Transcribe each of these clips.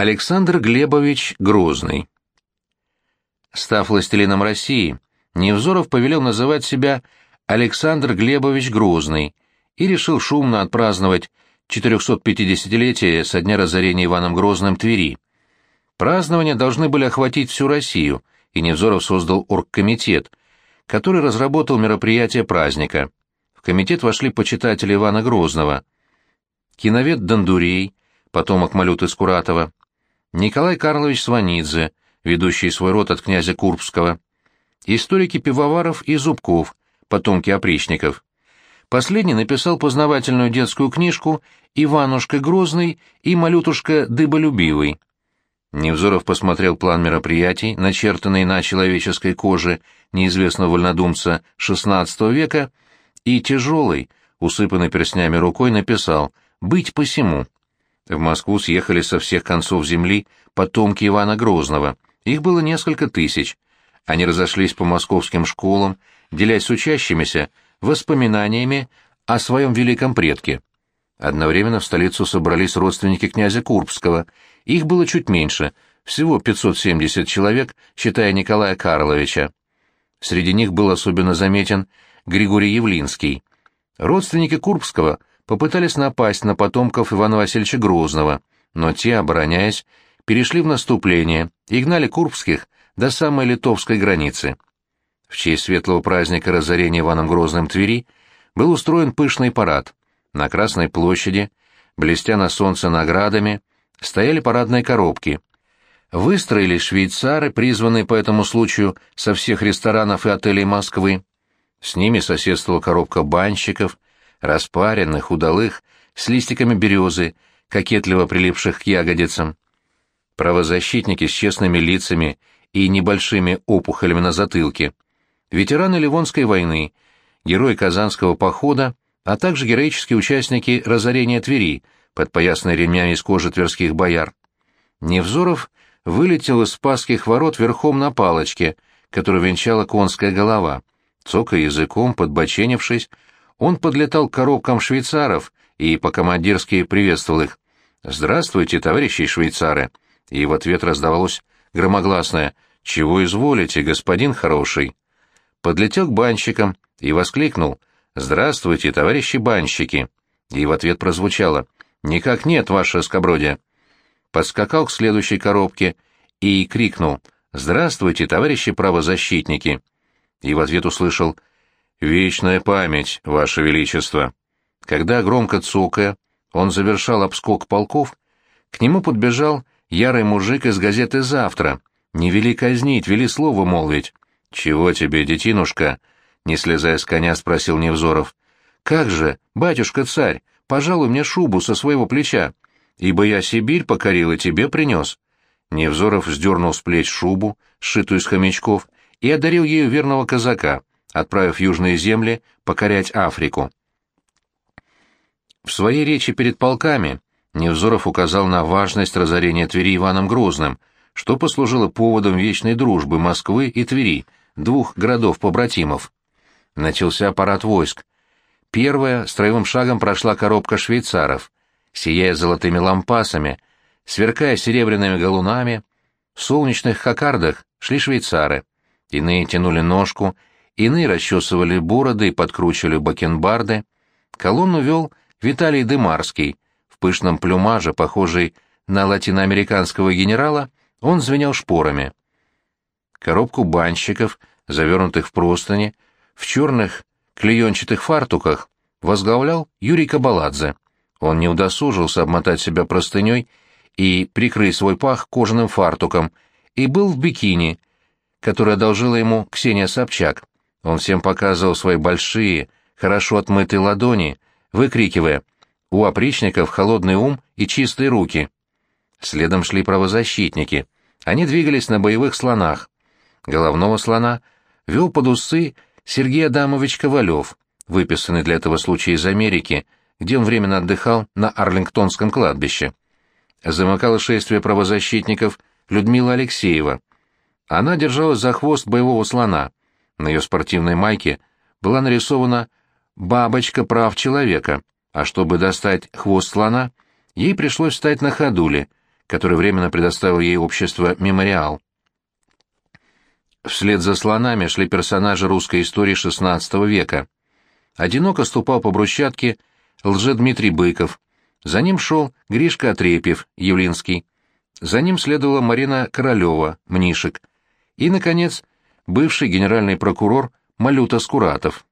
Александр Глебович Грозный. Став властелином России, Невзоров повелел называть себя Александр Глебович Грозный и решил шумно отпраздновать 450-летие со дня разорения Иваном Грозным Твери. Празднования должны были охватить всю Россию, и Невзоров создал оргкомитет, который разработал мероприятие праздника. В комитет вошли почитатели Ивана Грозного, киновед Дондурей, потомок Малюты Скуратова, Николай Карлович Сванидзе, ведущий свой род от князя Курбского, историки Пивоваров и Зубков, потомки опричников. Последний написал познавательную детскую книжку «Иванушка Грозный» и «Малютушка Дыболюбивый». Невзоров посмотрел план мероприятий, начертанный на человеческой коже неизвестного вольнодумца XVI века, и тяжелый, усыпанный перстнями рукой, написал «Быть посему». В Москву съехали со всех концов земли потомки Ивана Грозного. Их было несколько тысяч. Они разошлись по московским школам, делясь с учащимися воспоминаниями о своем великом предке. Одновременно в столицу собрались родственники князя Курбского. Их было чуть меньше, всего 570 человек, считая Николая Карловича. Среди них был особенно заметен Григорий Явлинский. Родственники Курбского попытались напасть на потомков Ивана Васильевича Грозного, но те, обороняясь, перешли в наступление и гнали Курбских до самой литовской границы. В честь светлого праздника разорения Иваном Грозным Твери был устроен пышный парад. На Красной площади, блестя на солнце наградами, стояли парадные коробки. Выстроились швейцары, призванные по этому случаю со всех ресторанов и отелей Москвы. С ними соседствовала коробка банщиков, распаренных, удалых, с листиками березы, кокетливо прилипших к ягодицам. Правозащитники с честными лицами и небольшими опухолями на затылке, ветераны Ливонской войны, герои Казанского похода, а также героические участники разорения Твери, подпоясанные ремнями из кожи тверских бояр. Невзоров вылетел из Спасских ворот верхом на палочке, которую венчала конская голова. Цокая языком, подбоченившись, он подлетал к коробкам швейцаров и по-командирски приветствовал их. «Здравствуйте, товарищи швейцары!» И в ответ раздавалось громогласное «Чего изволите, господин хороший?» Подлетел к банщикам и воскликнул «Здравствуйте, товарищи банщики!» И в ответ прозвучало «Никак нет, ваше скобродие!» Подскакал к следующей коробке и крикнул «Здравствуйте, товарищи правозащитники!» И в ответ услышал «Вечная память, Ваше Величество!» Когда, громко цокая, он завершал обскок полков, к нему подбежал ярый мужик из газеты «Завтра». «Не вели казнить, вели слово молвить». «Чего тебе, детинушка?» — не слезая с коня, спросил Невзоров. «Как же, батюшка-царь, пожалуй мне шубу со своего плеча, ибо я Сибирь покорил и тебе принес». Невзоров сдернул с плеч шубу, сшитую из хомячков, и одарил ею верного казака, отправив южные земли покорять Африку. В своей речи перед полками Невзоров указал на важность разорения Твери Иваном Грозным, что послужило поводом вечной дружбы Москвы и Твери, двух городов-побратимов. Начался парад войск. Первая строевым шагом прошла коробка швейцаров, сияя золотыми лампасами, сверкая серебряными галунами, в солнечных хакардах шли швейцары. Иные тянули ножку Иные расчесывали бороды и подкручивали бакенбарды. Колонну вел Виталий Дымарский. В пышном плюмаже, похожий на латиноамериканского генерала, он звенел шпорами. Коробку банщиков, завернутых в простыни, в черных клеенчатых фартуках, возглавлял Юрий Кабаладзе. Он не удосужился обмотать себя простыней и прикрыть свой пах кожаным фартуком, и был в бикини, который одолжила ему Ксения Собчак. Он всем показывал свои большие, хорошо отмытые ладони, выкрикивая «У опричников холодный ум и чистые руки». Следом шли правозащитники. Они двигались на боевых слонах. Головного слона вел под усы Сергей Адамович Ковалев, выписанный для этого случая из Америки, где он временно отдыхал на Арлингтонском кладбище. Замыкала шествие правозащитников Людмила Алексеева. Она держалась за хвост боевого слона. На ее спортивной майке была нарисована бабочка прав человека, а чтобы достать хвост слона, ей пришлось встать на ходуле, который временно предоставил ей общество «Мемориал». Вслед за слонами шли персонажи русской истории XVI века. Одиноко ступал по брусчатке Лже-Дмитрий Быков. За ним шел Гришка Отрепьев, Явлинский. За ним следовала Марина Королева, Мнишек. И, наконец, бывший генеральный прокурор Малюта Скуратов.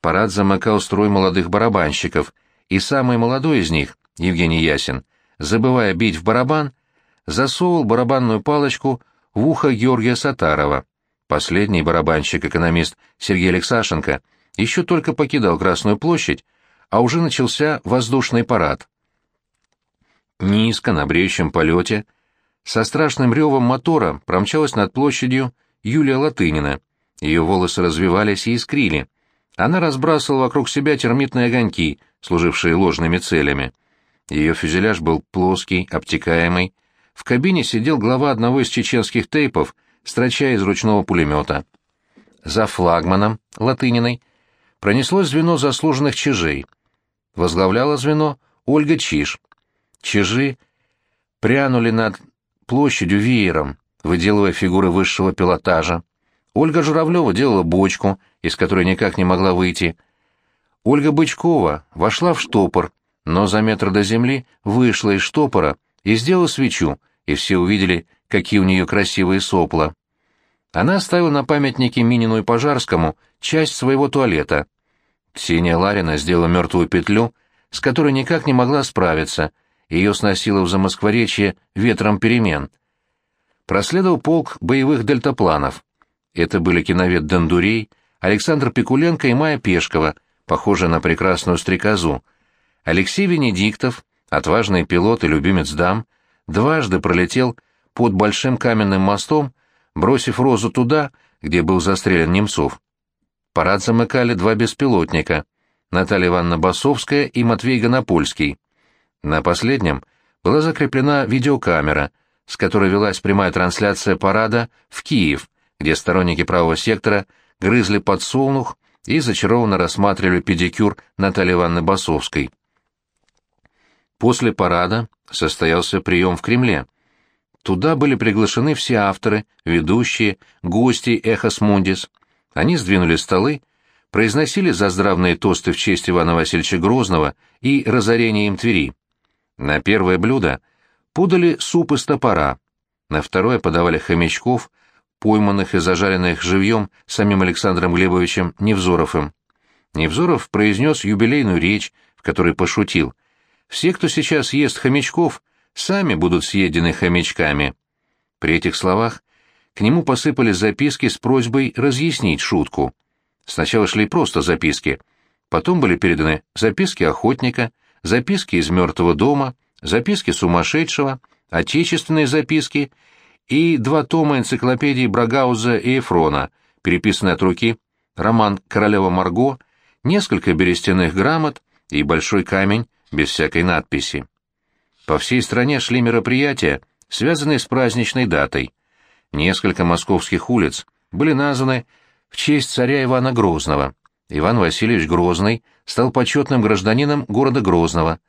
Парад замыкал строй молодых барабанщиков, и самый молодой из них, Евгений Ясин, забывая бить в барабан, засовывал барабанную палочку в ухо Георгия Сатарова. Последний барабанщик-экономист Сергей Алексашенко еще только покидал Красную площадь, а уже начался воздушный парад. Низко, на бреющем полете, со страшным ревом мотора промчалась над площадью Юлия Латынина. Ее волосы развивались и искрили. Она разбрасывала вокруг себя термитные огоньки, служившие ложными целями. Ее фюзеляж был плоский, обтекаемый. В кабине сидел глава одного из чеченских тейпов, строча из ручного пулемета. За флагманом, Латыниной, пронеслось звено заслуженных чижей. Возглавляла звено Ольга Чиж. Чижи прянули над площадью веером, выделывая фигуры высшего пилотажа. Ольга Журавлева делала бочку, из которой никак не могла выйти. Ольга Бычкова вошла в штопор, но за метр до земли вышла из штопора и сделала свечу, и все увидели, какие у нее красивые сопла. Она оставила на памятнике Минину и Пожарскому часть своего туалета. Ксения Ларина сделала мертвую петлю, с которой никак не могла справиться, ее сносило в Замоскворечье ветром перемен. Проследовал полк боевых дельтапланов. Это были киновед Дондурей, Александр Пикуленко и Майя Пешкова, похожая на прекрасную стрекозу. Алексей Венедиктов, отважный пилот и любимец дам, дважды пролетел под большим каменным мостом, бросив розу туда, где был застрелен Немцов. Парад замыкали два беспилотника — Наталья Ивановна Басовская и Матвей Гонопольский. На последнем была закреплена видеокамера, с которой велась прямая трансляция парада в Киев, где сторонники правого сектора грызли подсолнух и зачарованно рассматривали педикюр Натальи Ивановны Басовской. После парада состоялся прием в Кремле. Туда были приглашены все авторы, ведущие, гости «Эхос Мундис». Они сдвинули столы, произносили заздравные тосты в честь Ивана Васильевича Грозного и разорения им Твери. На первое блюдо подали суп из топора, на второе подавали хомячков, пойманных и зажаренных живьем самим Александром Глебовичем Невзоровым. Невзоров произнес юбилейную речь, в которой пошутил. «Все, кто сейчас ест хомячков, сами будут съедены хомячками». При этих словах к нему посыпались записки с просьбой разъяснить шутку. Сначала шли просто записки, потом были переданы записки охотника, записки из мертвого дома, записки сумасшедшего, отечественные записки и два тома энциклопедии Брагауза и Эфрона, переписанные от руки, роман «Королева Марго», несколько берестяных грамот и большой камень без всякой надписи. По всей стране шли мероприятия, связанные с праздничной датой. Несколько московских улиц были названы в честь царя Ивана Грозного. Иван Васильевич Грозный стал почетным гражданином города Грозного.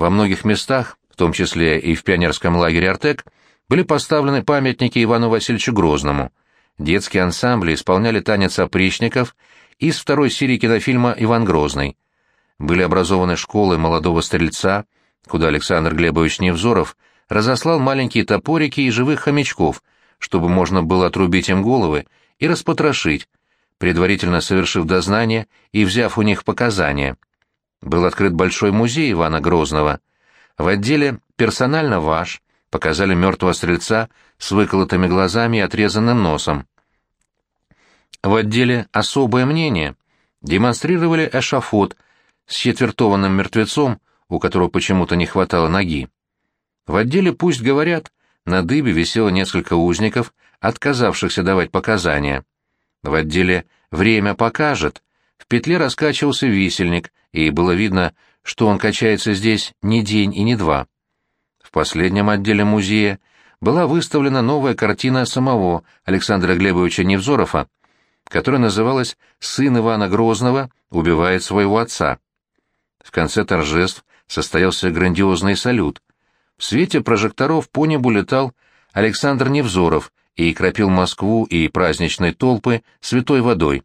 Во многих местах, в том числе и в пионерском лагере «Артек», были поставлены памятники Ивану Васильевичу Грозному. Детские ансамбли исполняли танец опричников из второй серии кинофильма «Иван Грозный». Были образованы школы молодого стрельца, куда Александр Глебович Невзоров разослал маленькие топорики и живых хомячков, чтобы можно было отрубить им головы и распотрошить, предварительно совершив дознание и взяв у них показания. Был открыт большой музей Ивана Грозного. В отделе «Персонально ваш» показали мертвого стрельца с выколотыми глазами и отрезанным носом. В отделе «Особое мнение» демонстрировали эшафот с четвертованным мертвецом, у которого почему-то не хватало ноги. В отделе «Пусть говорят» на дыбе висело несколько узников, отказавшихся давать показания. В отделе «Время покажет» в петле раскачивался висельник, и было видно, что он качается здесь не день и не два. В последнем отделе музея была выставлена новая картина самого Александра Глебовича Невзорова, которая называлась «Сын Ивана Грозного убивает своего отца». В конце торжеств состоялся грандиозный салют. В свете прожекторов по небу летал Александр Невзоров и кропил Москву и праздничные толпы святой водой.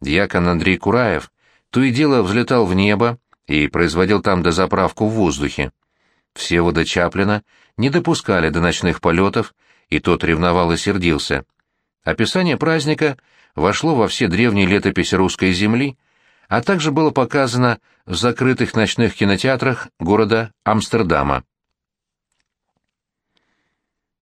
Дьякон Андрей Кураев то и дело взлетал в небо и производил там дозаправку в воздухе. Всевода Чаплина не допускали до ночных полетов, и тот ревновал и сердился. Описание праздника вошло во все древние летописи русской земли, а также было показано в закрытых ночных кинотеатрах города Амстердама.